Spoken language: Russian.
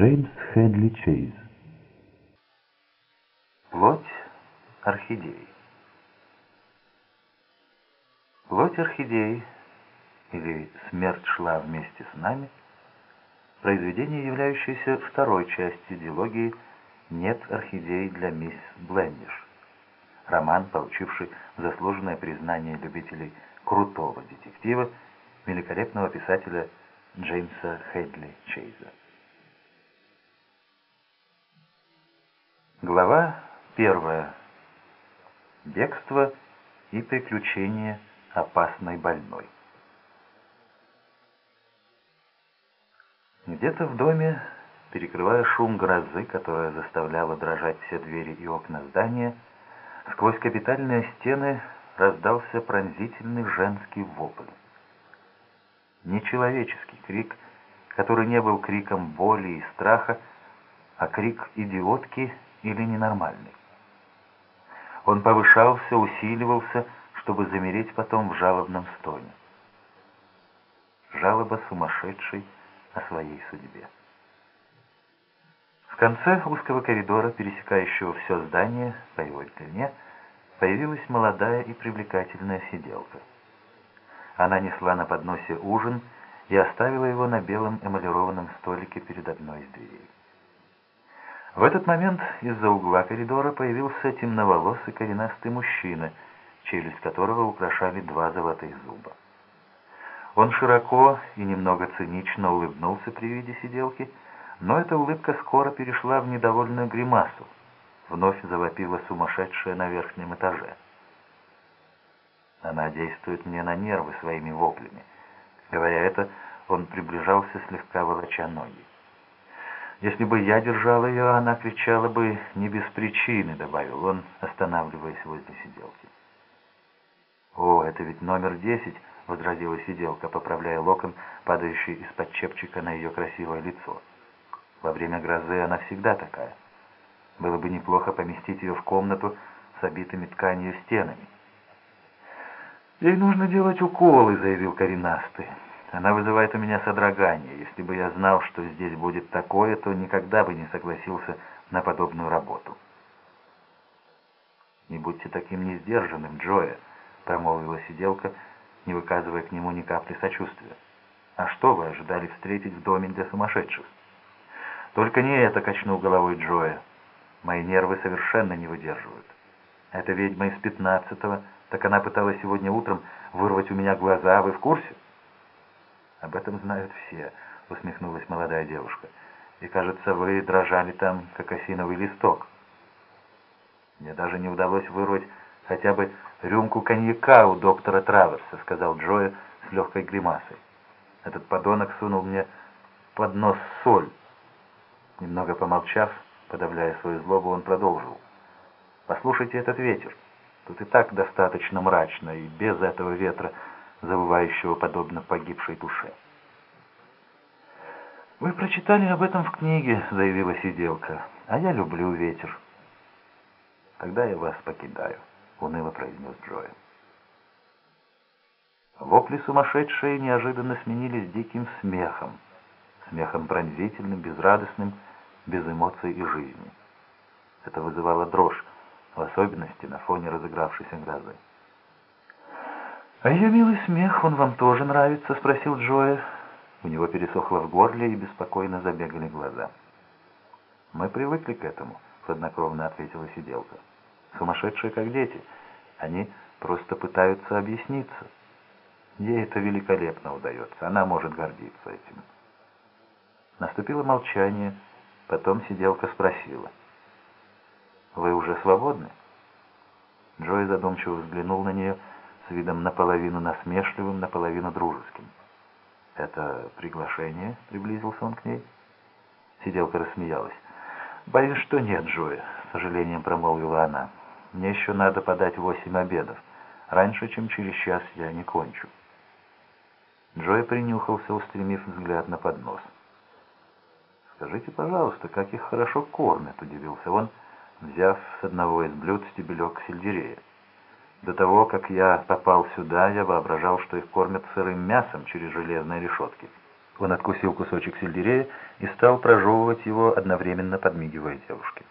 Джеймс Хедли Чейз. Плоть орхидеи. Плоть орхидеи, или «Смерть шла вместе с нами» — произведение, являющееся второй частью диалогии «Нет орхидей для мисс Блендиш». Роман, получивший заслуженное признание любителей крутого детектива, великолепного писателя Джеймса Хедли Чейза. Глава первая. Бегство и приключения опасной больной. Где-то в доме, перекрывая шум грозы, которая заставляла дрожать все двери и окна здания, сквозь капитальные стены раздался пронзительный женский вопль. Нечеловеческий крик, который не был криком боли и страха, а крик идиотки — или ненормальный. Он повышался, усиливался, чтобы замереть потом в жалобном стоне. Жалоба сумасшедшей о своей судьбе. В конце узкого коридора, пересекающего все здание по его длине, появилась молодая и привлекательная сиделка. Она несла на подносе ужин и оставила его на белом эмалированном столике перед одной из дверей. В этот момент из-за угла коридора появился темноволосый коренастый мужчина, челюсть которого украшали два золотых зуба. Он широко и немного цинично улыбнулся при виде сиделки, но эта улыбка скоро перешла в недовольную гримасу. Вновь завопила сумасшедшая на верхнем этаже. Она действует мне на нервы своими воплями. Говоря это, он приближался, слегка волоча ноги. Если бы я держал ее, она кричала бы не без причины, добавил он, останавливаясь возле сиделки. О, это ведь номер десять, возразила сиделка, поправляя локон, падающий из-под чепчика на ее красивое лицо. Во время грозы она всегда такая. Было бы неплохо поместить ее в комнату с обитыми тканью стенами. «Ей нужно делать уколы», — заявил коренастый. Она вызывает у меня содрогание. Если бы я знал, что здесь будет такое, то никогда бы не согласился на подобную работу. «Не будьте таким несдержанным, Джоя», — промолвила сиделка, не выказывая к нему ни капли сочувствия. «А что вы ожидали встретить в доме для сумасшедших?» «Только не это», — качнул головой Джоя. «Мои нервы совершенно не выдерживают. Эта ведьма из пятнадцатого, так она пыталась сегодня утром вырвать у меня глаза, вы в курсе?» «Об этом знают все», — усмехнулась молодая девушка. «И, кажется, вы дрожали там, как осиновый листок». «Мне даже не удалось вырвать хотя бы рюмку коньяка у доктора Траверса», — сказал Джоя с легкой гримасой. «Этот подонок сунул мне под нос соль». Немного помолчав, подавляя свою злобу, он продолжил. «Послушайте этот ветер. Тут и так достаточно мрачно, и без этого ветра завывающего подобно погибшей душе. «Вы прочитали об этом в книге», — заявила сиделка, — «а я люблю ветер». «Тогда я вас покидаю», — уныло произнес Джоэл. Вопли сумасшедшие неожиданно сменились диким смехом, смехом пронзительным, безрадостным, без эмоций и жизни. Это вызывало дрожь, в особенности на фоне разыгравшейся грозы. «А ее милый смех, он вам тоже нравится?» — спросил Джоя. У него пересохло в горле и беспокойно забегали глаза. «Мы привыкли к этому», — хладнокровно ответила сиделка. «Сумасшедшие, как дети. Они просто пытаются объясниться. Ей это великолепно удается. Она может гордиться этим». Наступило молчание. Потом сиделка спросила. «Вы уже свободны?» Джой задумчиво взглянул на нее с видом наполовину насмешливым, наполовину дружеским. «Это приглашение?» — приблизился он к ней. Сиделка рассмеялась. «Боюсь, что нет, Джоя», — с сожалением промолвила она. «Мне еще надо подать восемь обедов. Раньше, чем через час, я не кончу». Джоя принюхался, устремив взгляд на поднос. «Скажите, пожалуйста, как их хорошо кормят?» — удивился он, взяв с одного из блюд стебелек сельдерея. До того, как я попал сюда, я воображал, что их кормят сырым мясом через железные решетки. Он откусил кусочек сельдерея и стал прожевывать его, одновременно подмигивая девушке.